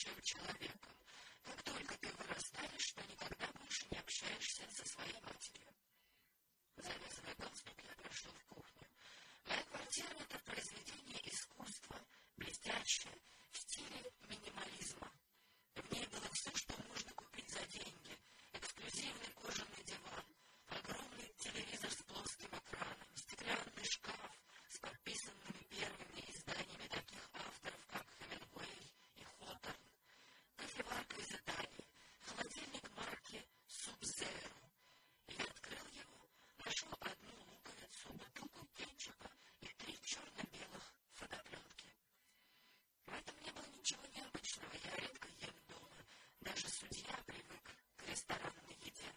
чем человеком. Как только ты вырастаешь, то никогда больше не общаешься со своей матерью. Завязывая галстук, я прошел в кухню. Моя квартира — судья привык к ресторанной еде.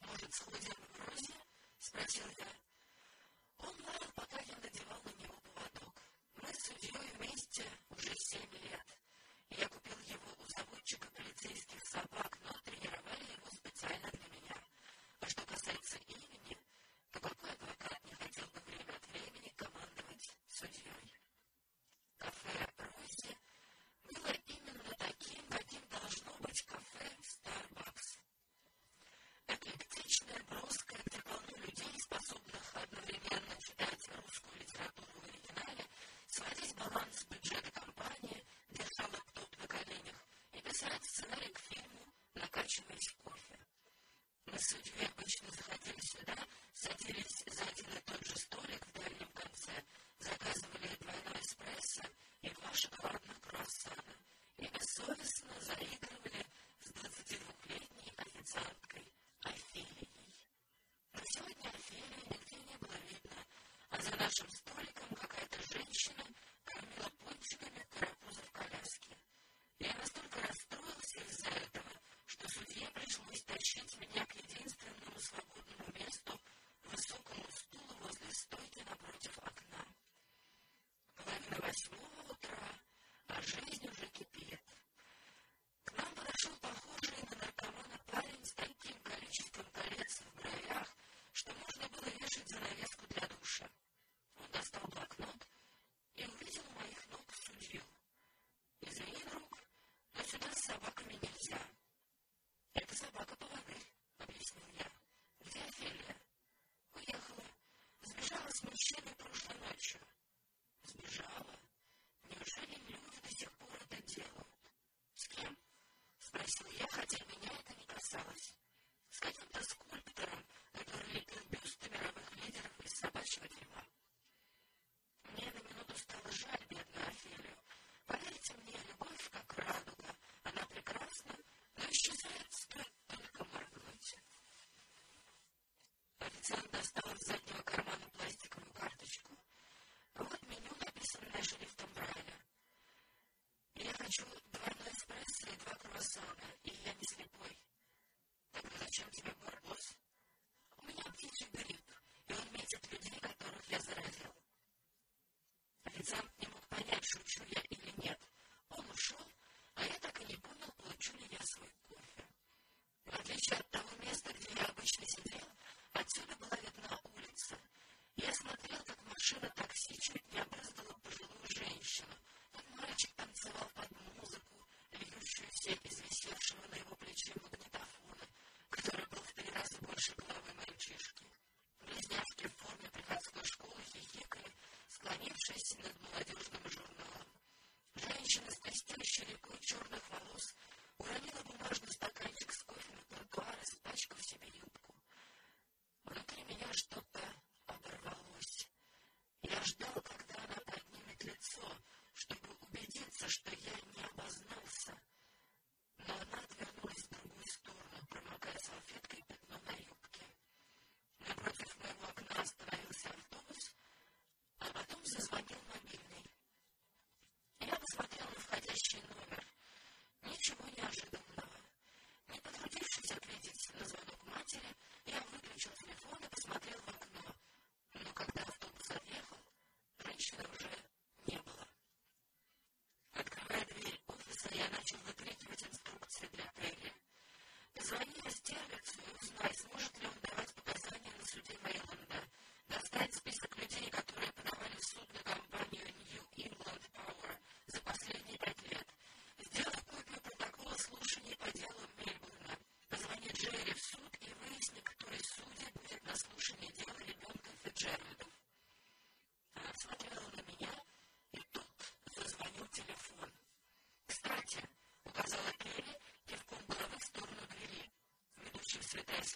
«Может, сходим в Розе?» — спросил я. Он лаял, пока я надевал на него поводок. Мы с вместе уже семь лет. Я купил его у заводчика полицейских собак, но тренировали его специально для меня. А что касается имени, то какой адвокат не хотел бы время времени командовать судьей? Писать сценарий к фильму, накачиваясь кофе. Мы с судьей обычно заходили сюда, садились за один и тот же столик в дальнем конце, заказывали двойной эспрессо и два шоколадных круассана и бессовестно заигрывали с двадцатидвухлетней официанткой Офелией. Но сегодня Офелии нигде не было видно, а за нашим столиком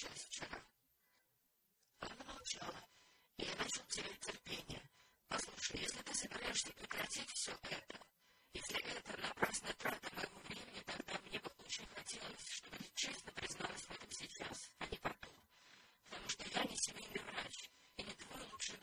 женщина. Она молчала, и я начал терять терпение. Послушай, если ты собираешься прекратить все это, если это напрасная трата моего времени, тогда мне бы очень хотелось, чтобы ты честно призналась в этом сейчас, а не потом. Потому что я не семейный врач и не твой лучший.